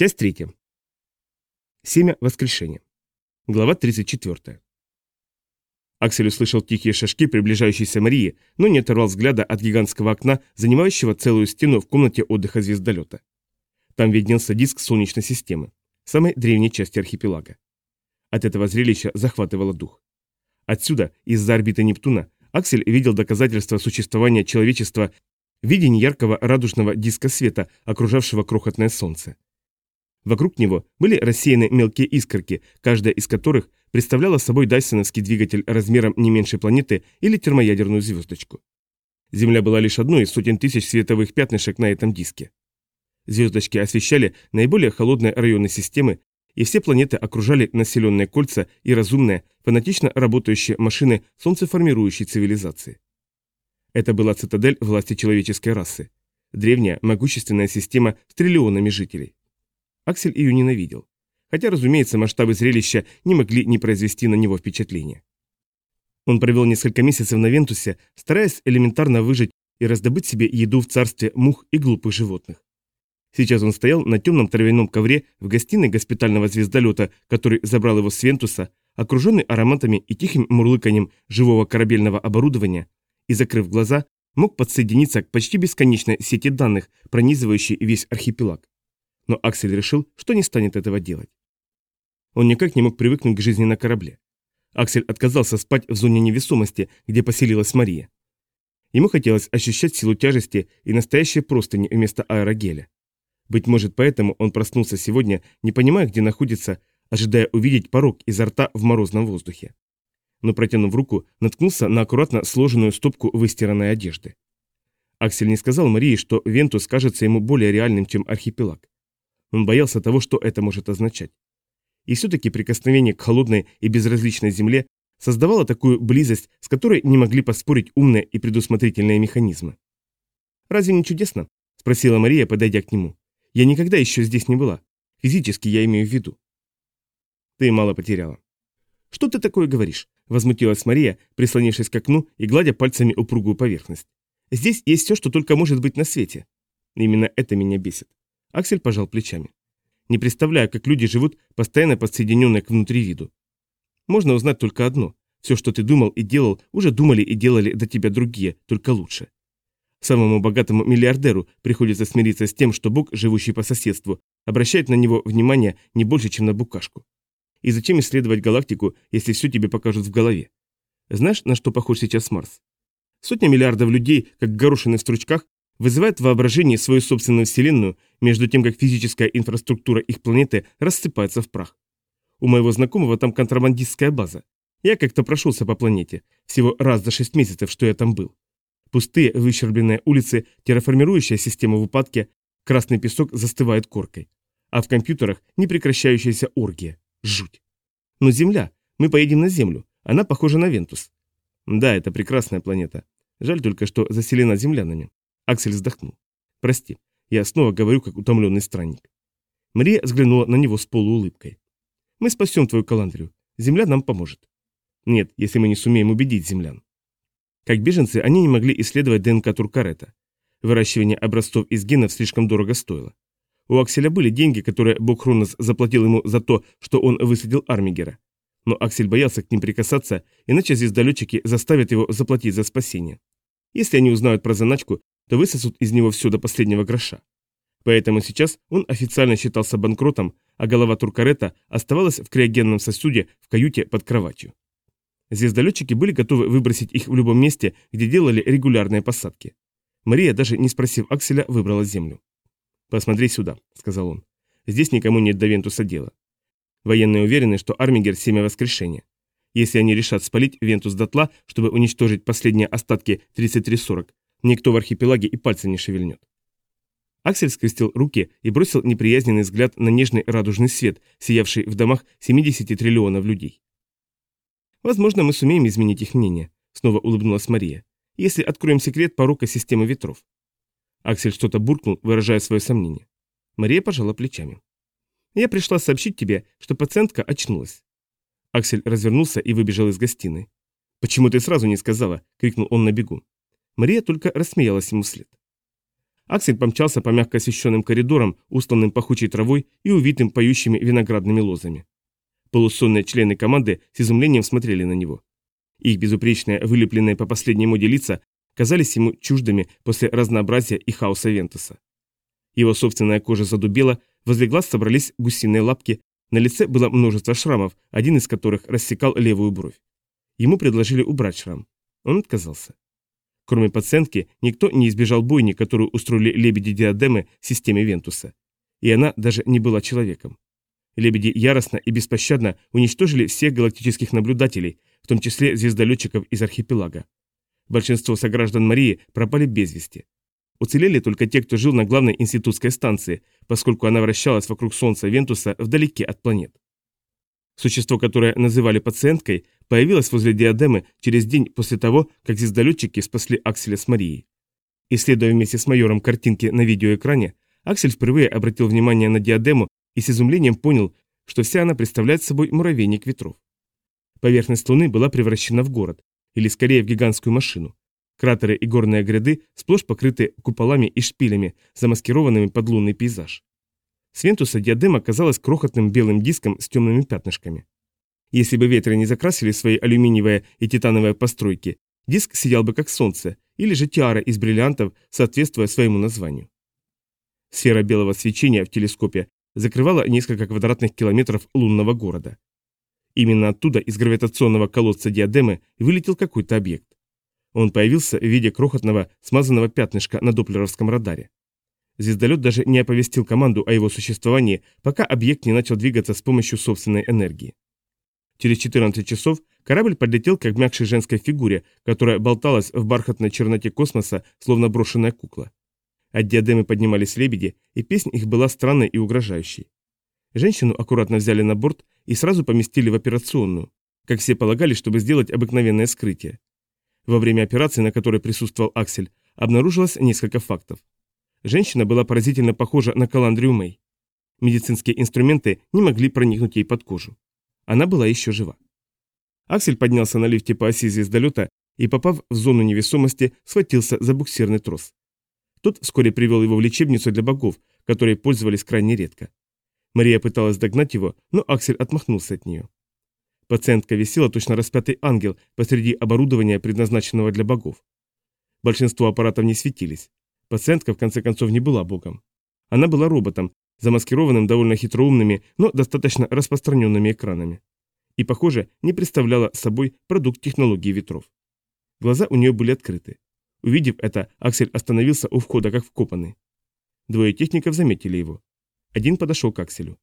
Часть третья. Семя воскрешения. Глава 34. Аксель услышал тихие шажки приближающейся Марии, но не оторвал взгляда от гигантского окна, занимающего целую стену в комнате отдыха звездолета. Там виднелся диск Солнечной системы, самой древней части архипелага. От этого зрелища захватывало дух. Отсюда, из-за орбиты Нептуна, Аксель видел доказательства существования человечества в виде неяркого радужного диска света, окружавшего крохотное Солнце. Вокруг него были рассеяны мелкие искорки, каждая из которых представляла собой дайсоновский двигатель размером не меньше планеты или термоядерную звездочку. Земля была лишь одной из сотен тысяч световых пятнышек на этом диске. Звездочки освещали наиболее холодные районы системы, и все планеты окружали населенные кольца и разумные, фанатично работающие машины солнцеформирующей цивилизации. Это была цитадель власти человеческой расы. Древняя, могущественная система с триллионами жителей. Аксель ее ненавидел. Хотя, разумеется, масштабы зрелища не могли не произвести на него впечатления. Он провел несколько месяцев на Вентусе, стараясь элементарно выжить и раздобыть себе еду в царстве мух и глупых животных. Сейчас он стоял на темном травяном ковре в гостиной госпитального звездолета, который забрал его с Вентуса, окруженный ароматами и тихим мурлыканьем живого корабельного оборудования, и, закрыв глаза, мог подсоединиться к почти бесконечной сети данных, пронизывающей весь архипелаг но Аксель решил, что не станет этого делать. Он никак не мог привыкнуть к жизни на корабле. Аксель отказался спать в зоне невесомости, где поселилась Мария. Ему хотелось ощущать силу тяжести и настоящие простыни вместо аэрогеля. Быть может, поэтому он проснулся сегодня, не понимая, где находится, ожидая увидеть порог изо рта в морозном воздухе. Но, протянув руку, наткнулся на аккуратно сложенную стопку выстиранной одежды. Аксель не сказал Марии, что Вентус кажется ему более реальным, чем архипелаг. Он боялся того, что это может означать. И все-таки прикосновение к холодной и безразличной земле создавало такую близость, с которой не могли поспорить умные и предусмотрительные механизмы. «Разве не чудесно?» – спросила Мария, подойдя к нему. «Я никогда еще здесь не была. Физически я имею в виду». «Ты мало потеряла». «Что ты такое говоришь?» – возмутилась Мария, прислонившись к окну и гладя пальцами упругую поверхность. «Здесь есть все, что только может быть на свете». Именно это меня бесит. Аксель пожал плечами. Не представляю, как люди живут, постоянно подсоединенные к внутривиду. Можно узнать только одно. Все, что ты думал и делал, уже думали и делали до тебя другие, только лучше. Самому богатому миллиардеру приходится смириться с тем, что Бог, живущий по соседству, обращает на него внимание не больше, чем на букашку. И зачем исследовать галактику, если все тебе покажут в голове? Знаешь, на что похож сейчас Марс? Сотня миллиардов людей, как горошины в стручках, вызывает в воображении свою собственную вселенную, между тем как физическая инфраструктура их планеты рассыпается в прах. У моего знакомого там контрабандистская база. Я как-то прошелся по планете, всего раз за шесть месяцев, что я там был. Пустые, выщербленные улицы, терраформирующая система в упадке, красный песок застывает коркой. А в компьютерах непрекращающаяся оргия. Жуть. Но Земля. Мы поедем на Землю. Она похожа на Вентус. Да, это прекрасная планета. Жаль только, что заселена землянами. Аксель вздохнул. «Прости, я снова говорю, как утомленный странник». Мария взглянула на него с полуулыбкой. «Мы спасем твою Каландрию. Земля нам поможет». «Нет, если мы не сумеем убедить землян». Как беженцы, они не могли исследовать ДНК Туркарета. Выращивание образцов из генов слишком дорого стоило. У Акселя были деньги, которые бог Хронос заплатил ему за то, что он высадил Армигера. Но Аксель боялся к ним прикасаться, иначе звездолетчики заставят его заплатить за спасение. Если они узнают про заначку, то высосут из него все до последнего гроша. Поэтому сейчас он официально считался банкротом, а голова Туркарета оставалась в криогенном сосуде в каюте под кроватью. Звездолетчики были готовы выбросить их в любом месте, где делали регулярные посадки. Мария, даже не спросив Акселя, выбрала землю. «Посмотри сюда», — сказал он. «Здесь никому нет до Вентуса дела. Военные уверены, что Армигер — семя воскрешения. Если они решат спалить Вентус дотла, чтобы уничтожить последние остатки 3340, Никто в архипелаге и пальца не шевельнет. Аксель скрестил руки и бросил неприязненный взгляд на нежный радужный свет, сиявший в домах 70 триллионов людей. «Возможно, мы сумеем изменить их мнение», — снова улыбнулась Мария, «если откроем секрет порока системы ветров». Аксель что-то буркнул, выражая свое сомнение. Мария пожала плечами. «Я пришла сообщить тебе, что пациентка очнулась». Аксель развернулся и выбежал из гостиной. «Почему ты сразу не сказала?» — крикнул он на бегу. Мария только рассмеялась ему вслед. Аксель помчался по мягко освещенным коридорам, устланным пахучей травой и увитым поющими виноградными лозами. Полусонные члены команды с изумлением смотрели на него. Их безупречные, вылепленные по последней моде лица казались ему чуждыми после разнообразия и хаоса Вентуса. Его собственная кожа задубела, возле глаз собрались гусиные лапки, на лице было множество шрамов, один из которых рассекал левую бровь. Ему предложили убрать шрам. Он отказался. Кроме пациентки, никто не избежал бойни, которую устроили лебеди-диадемы в системе Вентуса. И она даже не была человеком. Лебеди яростно и беспощадно уничтожили всех галактических наблюдателей, в том числе звездолетчиков из архипелага. Большинство сограждан Марии пропали без вести. Уцелели только те, кто жил на главной институтской станции, поскольку она вращалась вокруг Солнца Вентуса вдалеке от планет. Существо, которое называли пациенткой, появилось возле диадемы через день после того, как звездолетчики спасли Акселя с Марией. Исследуя вместе с майором картинки на видеоэкране, Аксель впервые обратил внимание на диадему и с изумлением понял, что вся она представляет собой муравейник ветров. Поверхность Луны была превращена в город, или скорее в гигантскую машину. Кратеры и горные гряды сплошь покрыты куполами и шпилями, замаскированными под лунный пейзаж. С диадема казалась крохотным белым диском с темными пятнышками. Если бы ветры не закрасили свои алюминиевые и титановые постройки, диск сиял бы как солнце, или же тиара из бриллиантов, соответствуя своему названию. Сфера белого свечения в телескопе закрывала несколько квадратных километров лунного города. Именно оттуда, из гравитационного колодца диадемы, вылетел какой-то объект. Он появился в виде крохотного смазанного пятнышка на доплеровском радаре. Звездолет даже не оповестил команду о его существовании, пока объект не начал двигаться с помощью собственной энергии. Через 14 часов корабль подлетел к обмякшей женской фигуре, которая болталась в бархатной черноте космоса, словно брошенная кукла. От диадемы поднимались лебеди, и песня их была странной и угрожающей. Женщину аккуратно взяли на борт и сразу поместили в операционную, как все полагали, чтобы сделать обыкновенное скрытие. Во время операции, на которой присутствовал Аксель, обнаружилось несколько фактов. Женщина была поразительно похожа на Каландрию Мэй. Медицинские инструменты не могли проникнуть ей под кожу. Она была еще жива. Аксель поднялся на лифте по оси звездолета и, попав в зону невесомости, схватился за буксирный трос. Тот вскоре привел его в лечебницу для богов, которые пользовались крайне редко. Мария пыталась догнать его, но Аксель отмахнулся от нее. Пациентка висела точно распятый ангел посреди оборудования, предназначенного для богов. Большинство аппаратов не светились. Пациентка, в конце концов, не была богом. Она была роботом, замаскированным довольно хитроумными, но достаточно распространенными экранами. И, похоже, не представляла собой продукт технологии ветров. Глаза у нее были открыты. Увидев это, Аксель остановился у входа, как вкопанный. Двое техников заметили его. Один подошел к Акселю.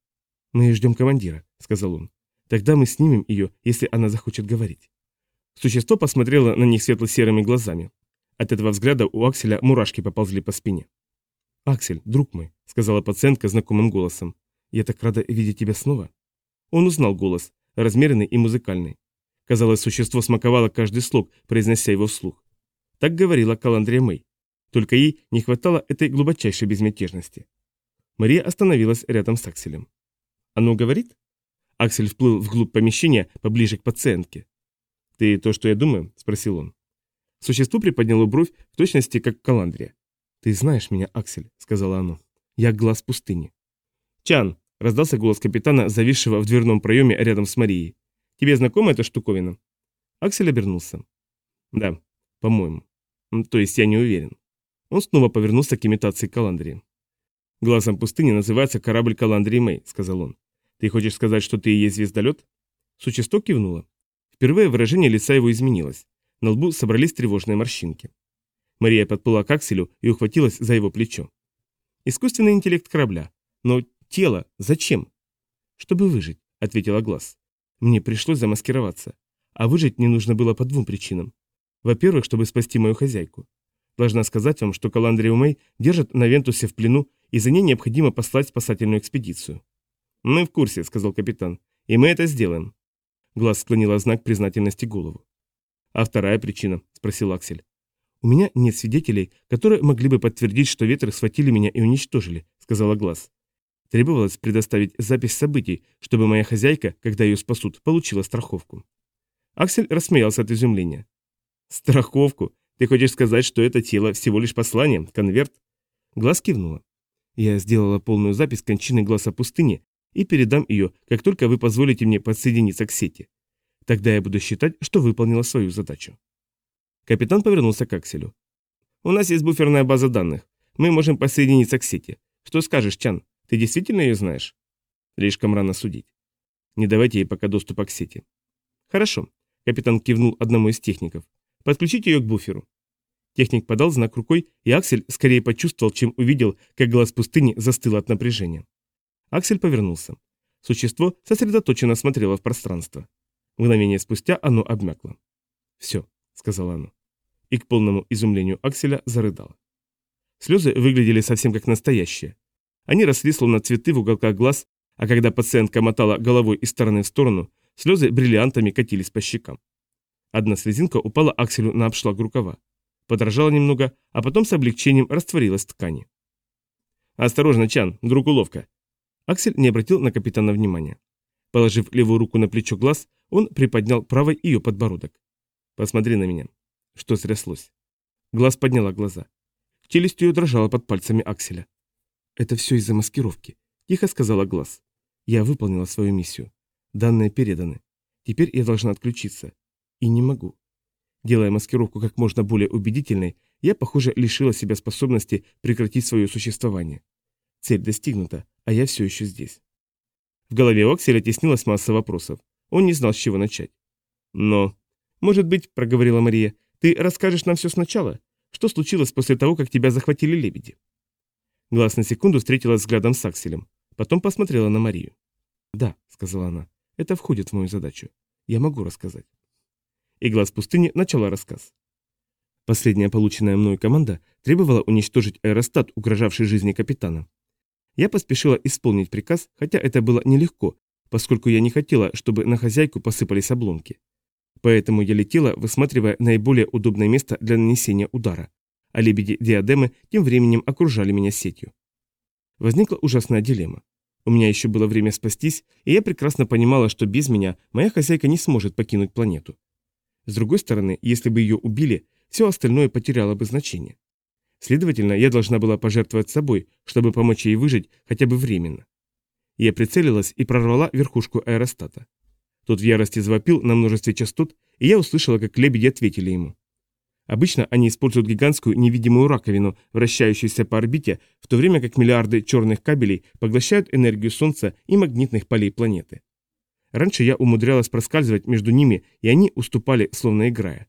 «Мы ждем командира», — сказал он. «Тогда мы снимем ее, если она захочет говорить». Существо посмотрело на них светло-серыми глазами. От этого взгляда у Акселя мурашки поползли по спине. «Аксель, друг мой», — сказала пациентка знакомым голосом, — «я так рада видеть тебя снова». Он узнал голос, размеренный и музыкальный. Казалось, существо смаковало каждый слог, произнося его вслух. Так говорила Каландрия Мэй. Только ей не хватало этой глубочайшей безмятежности. Мария остановилась рядом с Акселем. «Оно говорит?» Аксель вплыл вглубь помещения, поближе к пациентке. «Ты то, что я думаю?» – спросил он. Существо приподняло бровь в точности, как Каландрия. «Ты знаешь меня, Аксель», — сказала оно. «Я глаз пустыни». «Чан», — раздался голос капитана, зависшего в дверном проеме рядом с Марией. «Тебе знакома эта штуковина?» Аксель обернулся. «Да, по-моему. То есть я не уверен». Он снова повернулся к имитации Каландрии. «Глазом пустыни называется корабль Каландрии Мэй», — сказал он. «Ты хочешь сказать, что ты и есть звездолет?» Существо кивнуло. Впервые выражение лица его изменилось. На лбу собрались тревожные морщинки. Мария подплыла к Акселю и ухватилась за его плечо. Искусственный интеллект корабля. Но тело зачем? Чтобы выжить, ответила Глаз. Мне пришлось замаскироваться. А выжить мне нужно было по двум причинам. Во-первых, чтобы спасти мою хозяйку. Должна сказать вам, что Каландрию Мэй держат на Вентусе в плену, и за ней необходимо послать спасательную экспедицию. «Мы в курсе», — сказал капитан, — «и мы это сделаем». Глаз склонила знак признательности голову. «А вторая причина?» — спросил Аксель. «У меня нет свидетелей, которые могли бы подтвердить, что ветры схватили меня и уничтожили», — сказала Глаз. Требовалось предоставить запись событий, чтобы моя хозяйка, когда ее спасут, получила страховку. Аксель рассмеялся от изумления. «Страховку? Ты хочешь сказать, что это тело всего лишь послание, конверт?» Глаз кивнула. Я сделала полную запись кончины глаза пустыни и передам ее, как только вы позволите мне подсоединиться к сети. Тогда я буду считать, что выполнила свою задачу. Капитан повернулся к Акселю. «У нас есть буферная база данных. Мы можем подсоединиться к сети. Что скажешь, Чан? Ты действительно ее знаешь?» Слишком рано судить. Не давайте ей пока доступа к сети. Хорошо. Капитан кивнул одному из техников. Подключите ее к буферу. Техник подал знак рукой, и Аксель скорее почувствовал, чем увидел, как глаз пустыни застыл от напряжения. Аксель повернулся. Существо сосредоточенно смотрело в пространство. Мгновение спустя оно обмякло. «Все», — сказала оно. И к полному изумлению Акселя зарыдало. Слезы выглядели совсем как настоящие. Они росли словно цветы в уголках глаз, а когда пациентка мотала головой из стороны в сторону, слезы бриллиантами катились по щекам. Одна слезинка упала Акселю на обшлаг рукава. Подражала немного, а потом с облегчением растворилась в ткани. «Осторожно, Чан, вдруг уловка!» Аксель не обратил на капитана внимания. Положив левую руку на плечо глаз, он приподнял правой ее подбородок. «Посмотри на меня». Что стряслось? Глаз подняла глаза. Челюсть ее дрожала под пальцами Акселя. «Это все из-за маскировки», — тихо сказала Глаз. «Я выполнила свою миссию. Данные переданы. Теперь я должна отключиться. И не могу». Делая маскировку как можно более убедительной, я, похоже, лишила себя способности прекратить свое существование. Цель достигнута, а я все еще здесь. В голове Окселя теснилась масса вопросов. Он не знал, с чего начать. «Но...» «Может быть, — проговорила Мария, — ты расскажешь нам все сначала? Что случилось после того, как тебя захватили лебеди?» Глаз на секунду встретилась взглядом с Акселем. Потом посмотрела на Марию. «Да», — сказала она, — «это входит в мою задачу. Я могу рассказать». И глаз пустыни начала рассказ. Последняя полученная мною команда требовала уничтожить аэростат, угрожавший жизни капитана. Я поспешила исполнить приказ, хотя это было нелегко, поскольку я не хотела, чтобы на хозяйку посыпались обломки. Поэтому я летела, высматривая наиболее удобное место для нанесения удара, а лебеди-диадемы тем временем окружали меня сетью. Возникла ужасная дилемма. У меня еще было время спастись, и я прекрасно понимала, что без меня моя хозяйка не сможет покинуть планету. С другой стороны, если бы ее убили, все остальное потеряло бы значение. Следовательно, я должна была пожертвовать собой, чтобы помочь ей выжить хотя бы временно. Я прицелилась и прорвала верхушку аэростата. Тот в ярости завопил на множестве частот, и я услышала, как лебеди ответили ему. Обычно они используют гигантскую невидимую раковину, вращающуюся по орбите, в то время как миллиарды черных кабелей поглощают энергию Солнца и магнитных полей планеты. Раньше я умудрялась проскальзывать между ними, и они уступали, словно играя.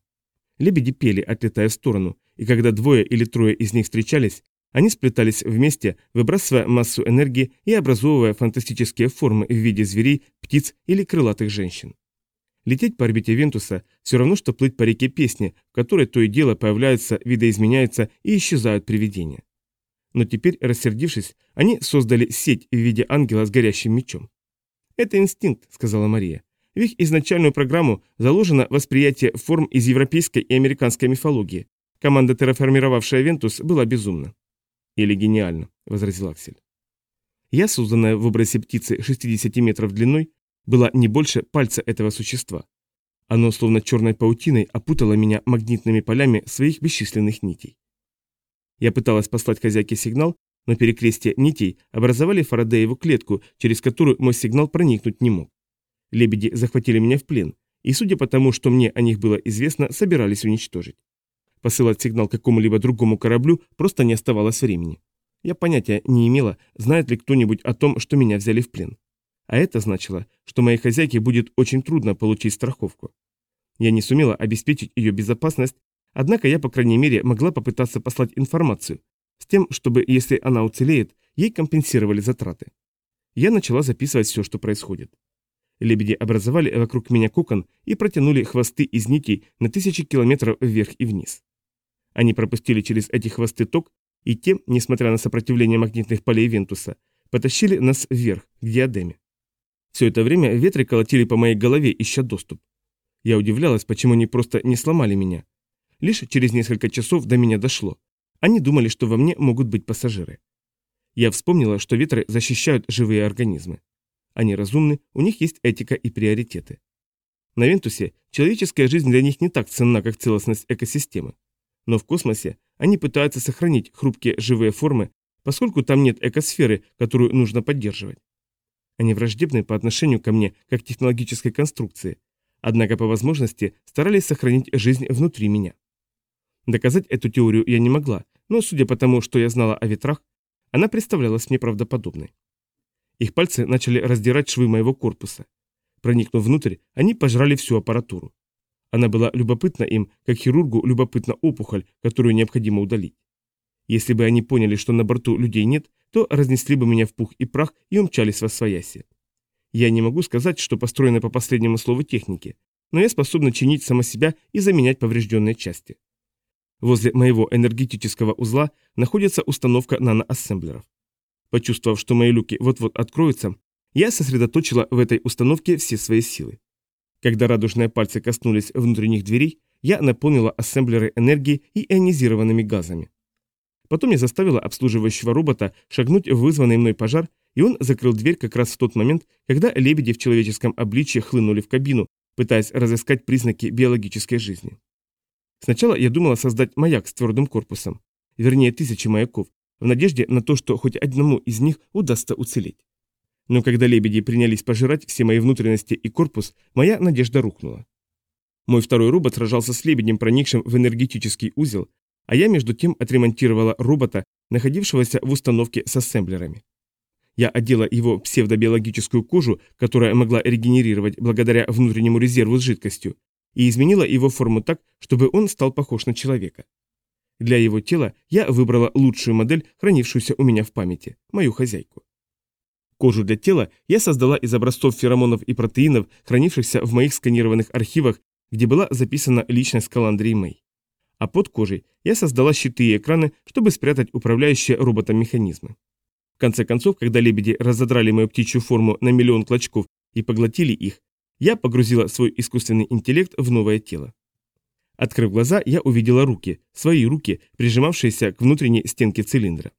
Лебеди пели, отлетая в сторону, и когда двое или трое из них встречались, они сплетались вместе, выбрасывая массу энергии и образовывая фантастические формы в виде зверей, птиц или крылатых женщин. Лететь по орбите Вентуса все равно, что плыть по реке песни, в которой то и дело появляются, видоизменяются и исчезают привидения. Но теперь, рассердившись, они создали сеть в виде ангела с горящим мечом. «Это инстинкт», — сказала Мария. В их изначальную программу заложено восприятие форм из европейской и американской мифологии. Команда, терраформировавшая Вентус, была безумна. «Или гениально», — возразил Аксель. Я, созданная в образе птицы 60 метров длиной, была не больше пальца этого существа. Оно, словно черной паутиной, опутало меня магнитными полями своих бесчисленных нитей. Я пыталась послать хозяйке сигнал, но перекрестие нитей образовали Фарадееву клетку, через которую мой сигнал проникнуть не мог. Лебеди захватили меня в плен, и, судя по тому, что мне о них было известно, собирались уничтожить. Посылать сигнал какому-либо другому кораблю просто не оставалось времени. Я понятия не имела, знает ли кто-нибудь о том, что меня взяли в плен. А это значило, что моей хозяйке будет очень трудно получить страховку. Я не сумела обеспечить ее безопасность, однако я, по крайней мере, могла попытаться послать информацию, с тем, чтобы, если она уцелеет, ей компенсировали затраты. Я начала записывать все, что происходит. Лебеди образовали вокруг меня кокон и протянули хвосты из нитей на тысячи километров вверх и вниз. Они пропустили через эти хвосты ток, и те, несмотря на сопротивление магнитных полей Вентуса, потащили нас вверх, к диадеме. Все это время ветры колотили по моей голове, ища доступ. Я удивлялась, почему они просто не сломали меня. Лишь через несколько часов до меня дошло. Они думали, что во мне могут быть пассажиры. Я вспомнила, что ветры защищают живые организмы. Они разумны, у них есть этика и приоритеты. На Вентусе человеческая жизнь для них не так ценна, как целостность экосистемы. Но в космосе они пытаются сохранить хрупкие живые формы, поскольку там нет экосферы, которую нужно поддерживать. Они враждебны по отношению ко мне, как технологической конструкции, однако по возможности старались сохранить жизнь внутри меня. Доказать эту теорию я не могла, но судя по тому, что я знала о ветрах, она представлялась мне правдоподобной. Их пальцы начали раздирать швы моего корпуса. Проникнув внутрь, они пожрали всю аппаратуру. Она была любопытна им, как хирургу любопытна опухоль, которую необходимо удалить. Если бы они поняли, что на борту людей нет, то разнесли бы меня в пух и прах и умчались во свояси. Я не могу сказать, что построено по последнему слову техники, но я способна чинить само себя и заменять поврежденные части. Возле моего энергетического узла находится установка наноассемблеров. Почувствовав, что мои люки вот-вот откроются, я сосредоточила в этой установке все свои силы. Когда радужные пальцы коснулись внутренних дверей, я наполнила ассемблеры энергией и ионизированными газами. Потом я заставила обслуживающего робота шагнуть в вызванный мной пожар, и он закрыл дверь как раз в тот момент, когда лебеди в человеческом обличье хлынули в кабину, пытаясь разыскать признаки биологической жизни. Сначала я думала создать маяк с твердым корпусом, вернее тысячи маяков, в надежде на то, что хоть одному из них удастся уцелеть. Но когда лебеди принялись пожирать все мои внутренности и корпус, моя надежда рухнула. Мой второй робот сражался с лебедем, проникшим в энергетический узел, а я между тем отремонтировала робота, находившегося в установке с ассемблерами. Я одела его псевдобиологическую кожу, которая могла регенерировать благодаря внутреннему резерву с жидкостью, и изменила его форму так, чтобы он стал похож на человека. Для его тела я выбрала лучшую модель, хранившуюся у меня в памяти, мою хозяйку. Кожу для тела я создала из образцов феромонов и протеинов, хранившихся в моих сканированных архивах, где была записана личность Каландрии Мэй. А под кожей я создала щиты и экраны, чтобы спрятать управляющие роботом механизмы. В конце концов, когда лебеди разодрали мою птичью форму на миллион клочков и поглотили их, я погрузила свой искусственный интеллект в новое тело. Открыв глаза, я увидела руки, свои руки, прижимавшиеся к внутренней стенке цилиндра.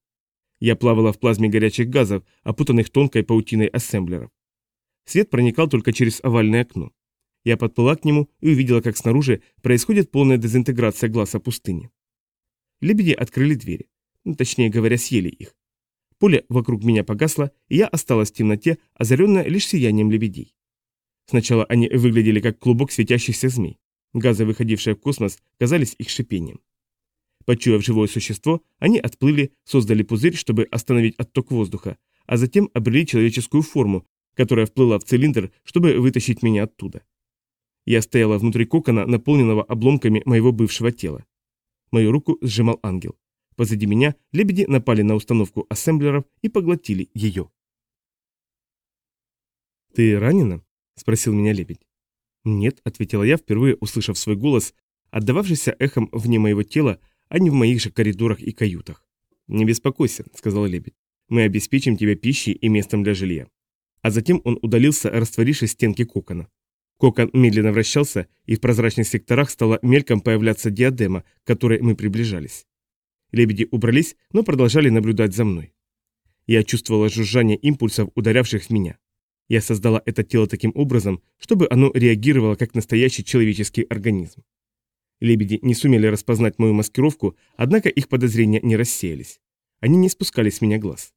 Я плавала в плазме горячих газов, опутанных тонкой паутиной ассемблеров. Свет проникал только через овальное окно. Я подплыла к нему и увидела, как снаружи происходит полная дезинтеграция глаза пустыни. Лебеди открыли двери, ну, точнее говоря, съели их. Поле вокруг меня погасло, и я осталась в темноте, озаренная лишь сиянием лебедей. Сначала они выглядели как клубок светящихся змей. Газы, выходившие в космос, казались их шипением. Почуяв живое существо, они отплыли, создали пузырь, чтобы остановить отток воздуха, а затем обрели человеческую форму, которая вплыла в цилиндр, чтобы вытащить меня оттуда. Я стояла внутри кокона, наполненного обломками моего бывшего тела. Мою руку сжимал ангел. Позади меня лебеди напали на установку ассемблеров и поглотили ее. «Ты ранена?» — спросил меня лебедь. «Нет», — ответила я, впервые услышав свой голос, отдававшийся эхом вне моего тела, а не в моих же коридорах и каютах. «Не беспокойся», — сказал лебедь. «Мы обеспечим тебя пищей и местом для жилья». А затем он удалился, растворившись в стенке кокона. Кокон медленно вращался, и в прозрачных секторах стала мельком появляться диадема, к которой мы приближались. Лебеди убрались, но продолжали наблюдать за мной. Я чувствовала жужжание импульсов, ударявших в меня. Я создала это тело таким образом, чтобы оно реагировало как настоящий человеческий организм. Лебеди не сумели распознать мою маскировку, однако их подозрения не рассеялись. Они не спускали с меня глаз.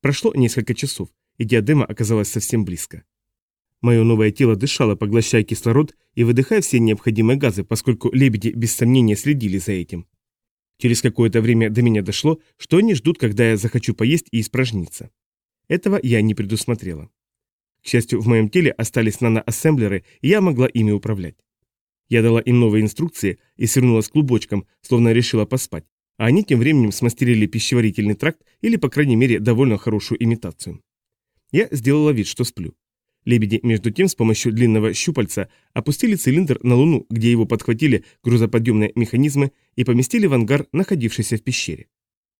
Прошло несколько часов, и диадема оказалась совсем близко. Мое новое тело дышало, поглощая кислород и выдыхая все необходимые газы, поскольку лебеди без сомнения следили за этим. Через какое-то время до меня дошло, что они ждут, когда я захочу поесть и испражниться. Этого я не предусмотрела. К счастью, в моем теле остались наноассемблеры, и я могла ими управлять. Я дала им новые инструкции и свернулась клубочком, словно решила поспать, а они тем временем смастерили пищеварительный тракт или, по крайней мере, довольно хорошую имитацию. Я сделала вид, что сплю. Лебеди, между тем, с помощью длинного щупальца опустили цилиндр на Луну, где его подхватили грузоподъемные механизмы и поместили в ангар, находившийся в пещере.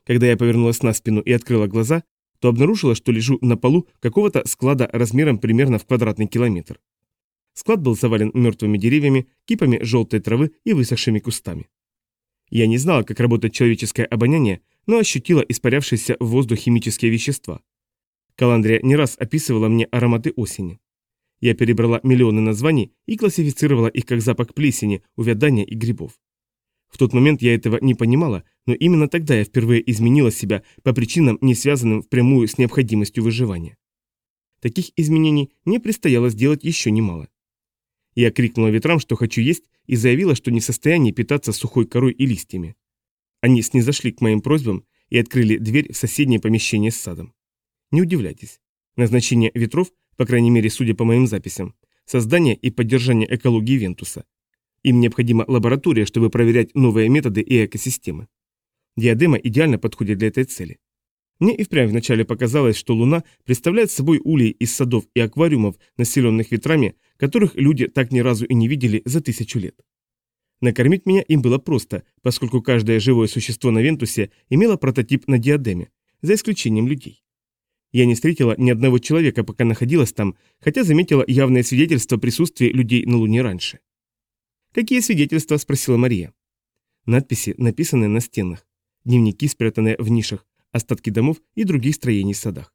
Когда я повернулась на спину и открыла глаза, то обнаружила, что лежу на полу какого-то склада размером примерно в квадратный километр. Склад был завален мертвыми деревьями, кипами желтой травы и высохшими кустами. Я не знала, как работает человеческое обоняние, но ощутила испарявшиеся в воздух химические вещества. Каландрия не раз описывала мне ароматы осени. Я перебрала миллионы названий и классифицировала их как запах плесени, увядания и грибов. В тот момент я этого не понимала, Но именно тогда я впервые изменила себя по причинам, не связанным впрямую с необходимостью выживания. Таких изменений мне предстояло сделать еще немало. Я крикнула ветрам, что хочу есть, и заявила, что не в состоянии питаться сухой корой и листьями. Они снизошли к моим просьбам и открыли дверь в соседнее помещение с садом. Не удивляйтесь. Назначение ветров, по крайней мере, судя по моим записям, создание и поддержание экологии Вентуса. Им необходима лаборатория, чтобы проверять новые методы и экосистемы. Диадема идеально подходит для этой цели. Мне и впрямь вначале показалось, что Луна представляет собой улей из садов и аквариумов, населенных ветрами, которых люди так ни разу и не видели за тысячу лет. Накормить меня им было просто, поскольку каждое живое существо на Вентусе имело прототип на диадеме, за исключением людей. Я не встретила ни одного человека, пока находилась там, хотя заметила явное свидетельство присутствия людей на Луне раньше. «Какие свидетельства?» – спросила Мария. Надписи, написанные на стенах, дневники, спрятанные в нишах, остатки домов и других строений в садах.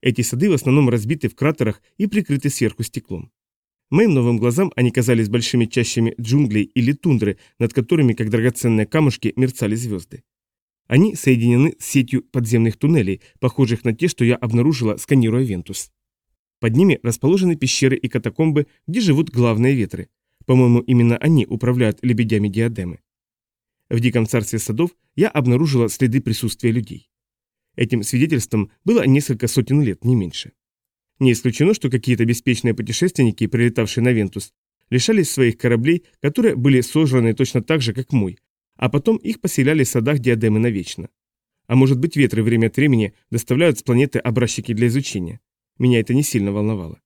Эти сады в основном разбиты в кратерах и прикрыты сверху стеклом. Моим новым глазам они казались большими чащами джунглей или тундры, над которыми, как драгоценные камушки, мерцали звезды. Они соединены с сетью подземных туннелей, похожих на те, что я обнаружила, сканируя Вентус. Под ними расположены пещеры и катакомбы, где живут главные ветры. По-моему, именно они управляют лебедями диадемы. В диком царстве садов я обнаружила следы присутствия людей. Этим свидетельством было несколько сотен лет, не меньше. Не исключено, что какие-то беспечные путешественники, прилетавшие на Вентус, лишались своих кораблей, которые были сожраны точно так же, как мой, а потом их поселяли в садах диадемы навечно. А может быть, ветры время от времени доставляют с планеты образчики для изучения. Меня это не сильно волновало.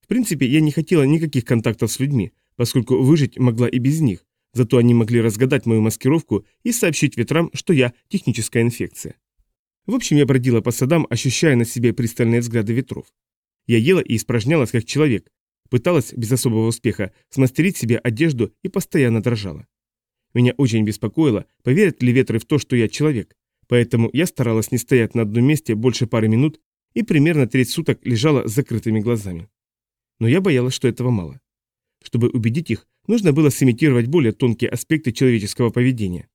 В принципе, я не хотела никаких контактов с людьми, поскольку выжить могла и без них, зато они могли разгадать мою маскировку и сообщить ветрам, что я техническая инфекция. В общем, я бродила по садам, ощущая на себе пристальные взгляды ветров. Я ела и испражнялась как человек, пыталась без особого успеха смастерить себе одежду и постоянно дрожала. Меня очень беспокоило, поверят ли ветры в то, что я человек, поэтому я старалась не стоять на одном месте больше пары минут и примерно треть суток лежала с закрытыми глазами. Но я боялась, что этого мало. Чтобы убедить их, нужно было сымитировать более тонкие аспекты человеческого поведения.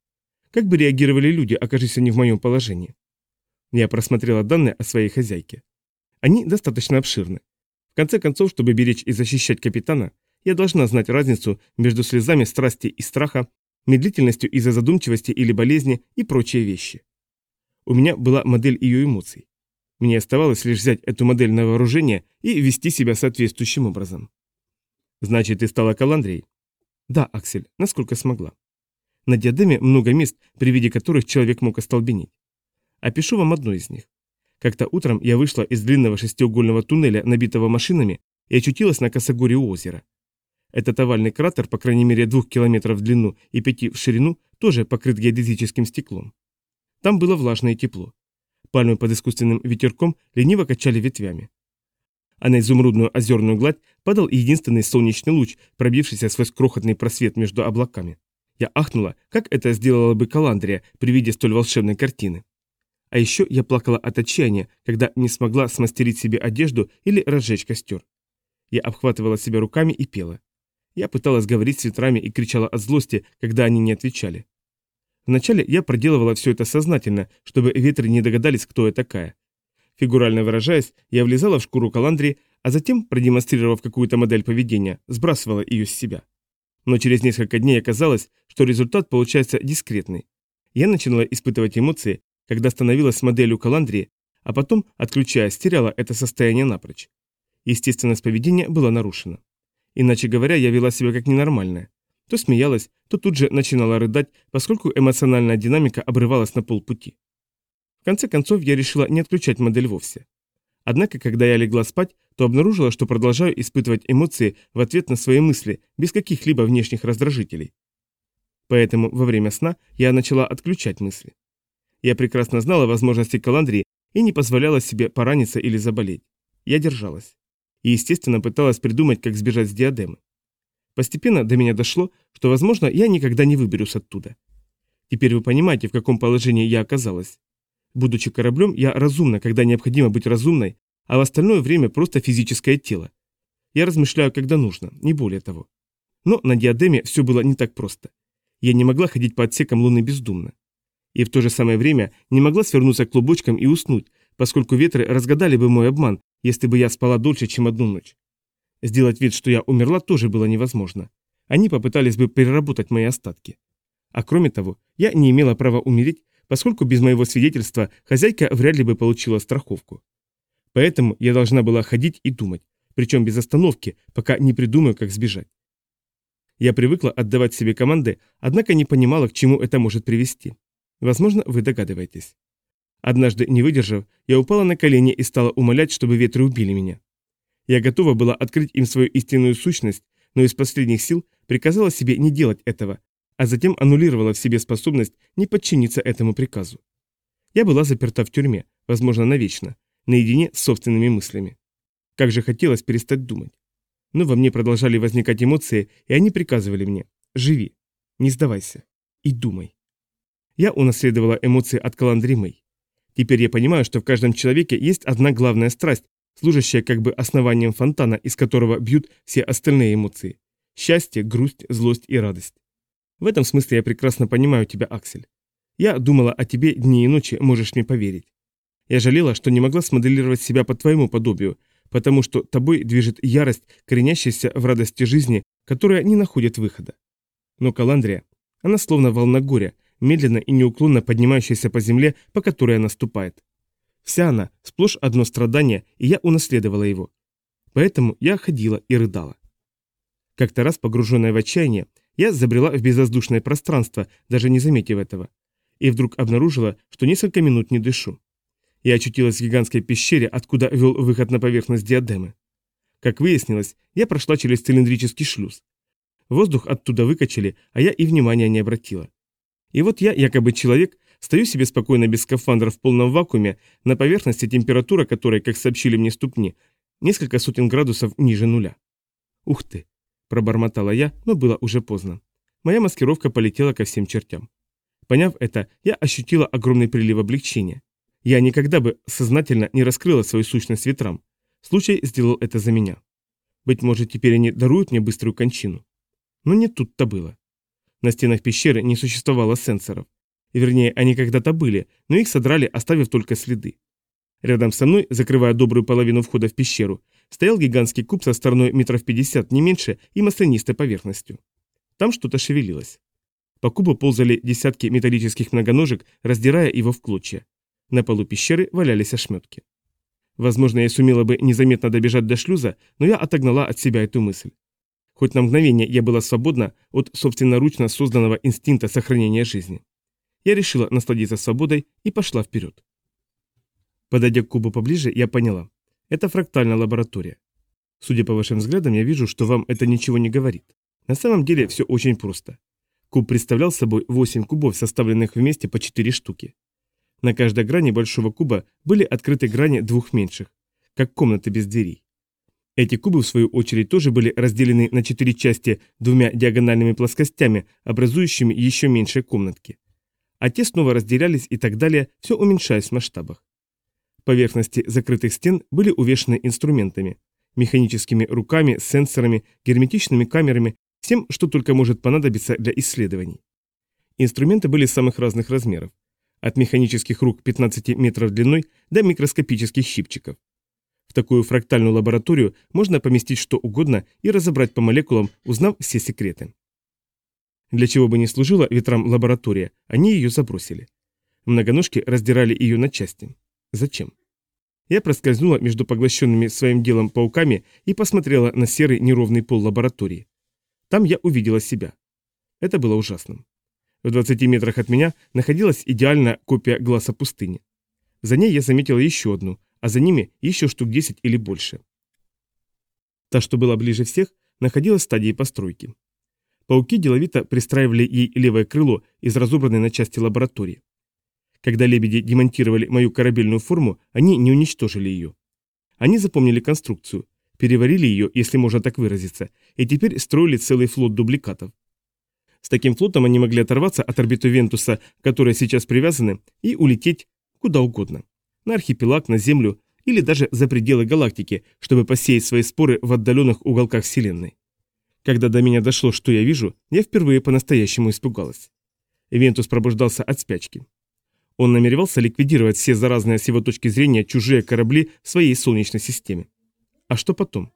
Как бы реагировали люди, окажись они в моем положении? Я просмотрела данные о своей хозяйке. Они достаточно обширны. В конце концов, чтобы беречь и защищать капитана, я должна знать разницу между слезами страсти и страха, медлительностью из-за задумчивости или болезни и прочие вещи. У меня была модель ее эмоций. Мне оставалось лишь взять эту модель на вооружение и вести себя соответствующим образом. Значит, ты стала Каландрией? Да, Аксель, насколько смогла. На диадеме много мест, при виде которых человек мог остолбенеть. Опишу вам одно из них. Как-то утром я вышла из длинного шестиугольного туннеля, набитого машинами, и очутилась на косогоре у озера. Этот овальный кратер, по крайней мере двух километров в длину и пяти в ширину, тоже покрыт геодезическим стеклом. Там было влажно и тепло. Пальмы под искусственным ветерком лениво качали ветвями. А на изумрудную озерную гладь падал единственный солнечный луч, пробившийся сквозь крохотный просвет между облаками. Я ахнула, как это сделала бы Каландрия при виде столь волшебной картины. А еще я плакала от отчаяния, когда не смогла смастерить себе одежду или разжечь костер. Я обхватывала себя руками и пела. Я пыталась говорить с ветрами и кричала от злости, когда они не отвечали. Вначале я проделывала все это сознательно, чтобы ветры не догадались, кто я такая. Фигурально выражаясь, я влезала в шкуру каландрии, а затем, продемонстрировав какую-то модель поведения, сбрасывала ее с себя. Но через несколько дней оказалось, что результат получается дискретный. Я начинала испытывать эмоции, когда становилась моделью Каландрии, а потом, отключаясь, теряла это состояние напрочь. Естественность поведения была нарушена. Иначе говоря, я вела себя как ненормальная. То смеялась, то тут же начинала рыдать, поскольку эмоциональная динамика обрывалась на полпути. В конце концов, я решила не отключать модель вовсе. Однако, когда я легла спать, то обнаружила, что продолжаю испытывать эмоции в ответ на свои мысли, без каких-либо внешних раздражителей. Поэтому во время сна я начала отключать мысли. Я прекрасно знала возможности Каландрии и не позволяла себе пораниться или заболеть. Я держалась. И, естественно, пыталась придумать, как сбежать с диадемы. Постепенно до меня дошло, что, возможно, я никогда не выберусь оттуда. Теперь вы понимаете, в каком положении я оказалась. Будучи кораблем, я разумна, когда необходимо быть разумной, а в остальное время просто физическое тело. Я размышляю, когда нужно, не более того. Но на диадеме все было не так просто. Я не могла ходить по отсекам Луны бездумно. И в то же самое время не могла свернуться клубочком и уснуть, поскольку ветры разгадали бы мой обман, если бы я спала дольше, чем одну ночь. Сделать вид, что я умерла, тоже было невозможно. Они попытались бы переработать мои остатки. А кроме того, я не имела права умереть, поскольку без моего свидетельства хозяйка вряд ли бы получила страховку. Поэтому я должна была ходить и думать, причем без остановки, пока не придумаю, как сбежать. Я привыкла отдавать себе команды, однако не понимала, к чему это может привести. Возможно, вы догадываетесь. Однажды, не выдержав, я упала на колени и стала умолять, чтобы ветры убили меня. Я готова была открыть им свою истинную сущность, но из последних сил приказала себе не делать этого, а затем аннулировала в себе способность не подчиниться этому приказу. Я была заперта в тюрьме, возможно, навечно, наедине с собственными мыслями. Как же хотелось перестать думать. Но во мне продолжали возникать эмоции, и они приказывали мне «Живи, не сдавайся и думай». Я унаследовала эмоции от Каландри Мэй. Теперь я понимаю, что в каждом человеке есть одна главная страсть, служащая как бы основанием фонтана, из которого бьют все остальные эмоции. Счастье, грусть, злость и радость. В этом смысле я прекрасно понимаю тебя, Аксель. Я думала о тебе дни и ночи, можешь мне поверить. Я жалела, что не могла смоделировать себя по твоему подобию, потому что тобой движет ярость, коренящаяся в радости жизни, которая не находит выхода. Но Каландрия, она словно волна горя, медленно и неуклонно поднимающаяся по земле, по которой она ступает. Вся она, сплошь одно страдание, и я унаследовала его. Поэтому я ходила и рыдала. Как-то раз, погруженная в отчаяние, я забрела в безвоздушное пространство, даже не заметив этого. И вдруг обнаружила, что несколько минут не дышу. Я очутилась в гигантской пещере, откуда вел выход на поверхность диадемы. Как выяснилось, я прошла через цилиндрический шлюз. Воздух оттуда выкачали, а я и внимания не обратила. И вот я, якобы человек, стою себе спокойно без скафандра в полном вакууме, на поверхности температура которой, как сообщили мне ступни, несколько сотен градусов ниже нуля. Ух ты, пробормотала я, но было уже поздно. Моя маскировка полетела ко всем чертям. Поняв это, я ощутила огромный прилив облегчения. Я никогда бы сознательно не раскрыла свою сущность ветрам. Случай сделал это за меня. Быть может, теперь они даруют мне быструю кончину. Но не тут-то было. На стенах пещеры не существовало сенсоров. Вернее, они когда-то были, но их содрали, оставив только следы. Рядом со мной, закрывая добрую половину входа в пещеру, стоял гигантский куб со стороной метров 50, не меньше, и маслянистой поверхностью. Там что-то шевелилось. По кубу ползали десятки металлических многоножек, раздирая его в клочья. На полу пещеры валялись ошметки. Возможно, я сумела бы незаметно добежать до шлюза, но я отогнала от себя эту мысль. Хоть на мгновение я была свободна от собственноручно созданного инстинкта сохранения жизни. Я решила насладиться свободой и пошла вперед. Подойдя к кубу поближе, я поняла. Это фрактальная лаборатория. Судя по вашим взглядам, я вижу, что вам это ничего не говорит. На самом деле все очень просто. Куб представлял собой 8 кубов, составленных вместе по 4 штуки. На каждой грани большого куба были открыты грани двух меньших, как комнаты без дверей. Эти кубы, в свою очередь, тоже были разделены на четыре части двумя диагональными плоскостями, образующими еще меньшие комнатки. А те снова разделялись и так далее, все уменьшаясь в масштабах. Поверхности закрытых стен были увешаны инструментами, механическими руками, сенсорами, герметичными камерами, всем, что только может понадобиться для исследований. Инструменты были самых разных размеров, от механических рук 15 метров длиной до микроскопических щипчиков. В такую фрактальную лабораторию можно поместить что угодно и разобрать по молекулам, узнав все секреты. Для чего бы ни служила ветрам лаборатория, они ее забросили. Многоножки раздирали ее на части. Зачем? Я проскользнула между поглощенными своим делом пауками и посмотрела на серый неровный пол лаборатории. Там я увидела себя. Это было ужасным. В 20 метрах от меня находилась идеальная копия глаза пустыни. За ней я заметила еще одну, а за ними еще штук 10 или больше. Та, что была ближе всех, находилась в стадии постройки. Пауки деловито пристраивали ей левое крыло из разобранной на части лаборатории. Когда лебеди демонтировали мою корабельную форму, они не уничтожили ее. Они запомнили конструкцию, переварили ее, если можно так выразиться, и теперь строили целый флот дубликатов. С таким флотом они могли оторваться от орбиты Вентуса, к которой сейчас привязаны, и улететь куда угодно на архипелаг, на Землю или даже за пределы галактики, чтобы посеять свои споры в отдаленных уголках Вселенной. Когда до меня дошло, что я вижу, я впервые по-настоящему испугалась. Вентус пробуждался от спячки. Он намеревался ликвидировать все заразные с его точки зрения чужие корабли в своей Солнечной системе. А что потом?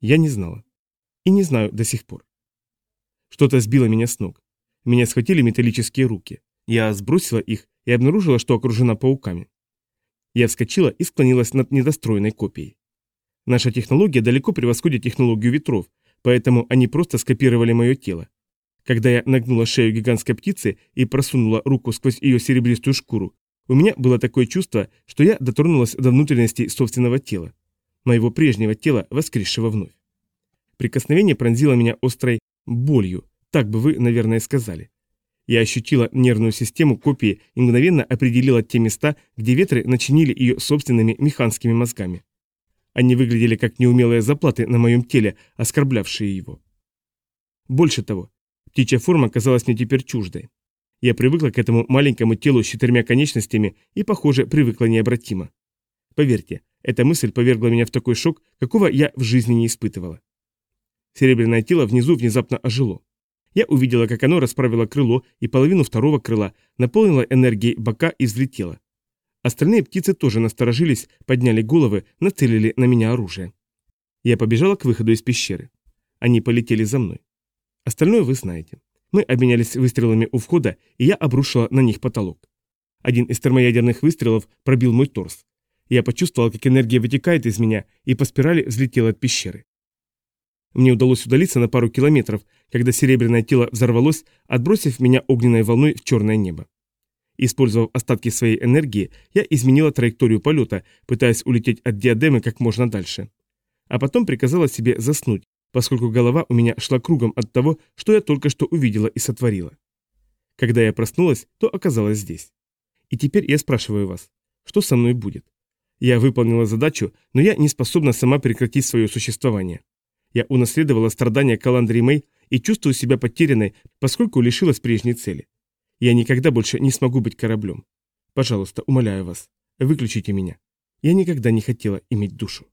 Я не знала. И не знаю до сих пор. Что-то сбило меня с ног. Меня схватили металлические руки. Я сбросила их и обнаружила, что окружена пауками. Я вскочила и склонилась над недостроенной копией. Наша технология далеко превосходит технологию ветров, поэтому они просто скопировали мое тело. Когда я нагнула шею гигантской птицы и просунула руку сквозь ее серебристую шкуру, у меня было такое чувство, что я дотронулась до внутренностей собственного тела, моего прежнего тела, воскресшего вновь. Прикосновение пронзило меня острой болью, так бы вы, наверное, сказали. Я ощутила нервную систему копии и мгновенно определила те места, где ветры начинили ее собственными механскими мозгами. Они выглядели как неумелые заплаты на моем теле, оскорблявшие его. Больше того, птичья форма казалась мне теперь чуждой. Я привыкла к этому маленькому телу с четырьмя конечностями и, похоже, привыкла необратимо. Поверьте, эта мысль повергла меня в такой шок, какого я в жизни не испытывала. Серебряное тело внизу внезапно ожило. Я увидела, как оно расправило крыло и половину второго крыла, наполнило энергией бока и взлетело. Остальные птицы тоже насторожились, подняли головы, нацелили на меня оружие. Я побежала к выходу из пещеры. Они полетели за мной. Остальное вы знаете. Мы обменялись выстрелами у входа, и я обрушила на них потолок. Один из термоядерных выстрелов пробил мой торс. Я почувствовал, как энергия вытекает из меня, и по спирали взлетела от пещеры. Мне удалось удалиться на пару километров, когда серебряное тело взорвалось, отбросив меня огненной волной в черное небо. Использовав остатки своей энергии, я изменила траекторию полета, пытаясь улететь от диадемы как можно дальше. А потом приказала себе заснуть, поскольку голова у меня шла кругом от того, что я только что увидела и сотворила. Когда я проснулась, то оказалась здесь. И теперь я спрашиваю вас, что со мной будет? Я выполнила задачу, но я не способна сама прекратить свое существование. Я унаследовала страдания Каландрии Мэй и чувствую себя потерянной, поскольку лишилась прежней цели. Я никогда больше не смогу быть кораблем. Пожалуйста, умоляю вас, выключите меня. Я никогда не хотела иметь душу.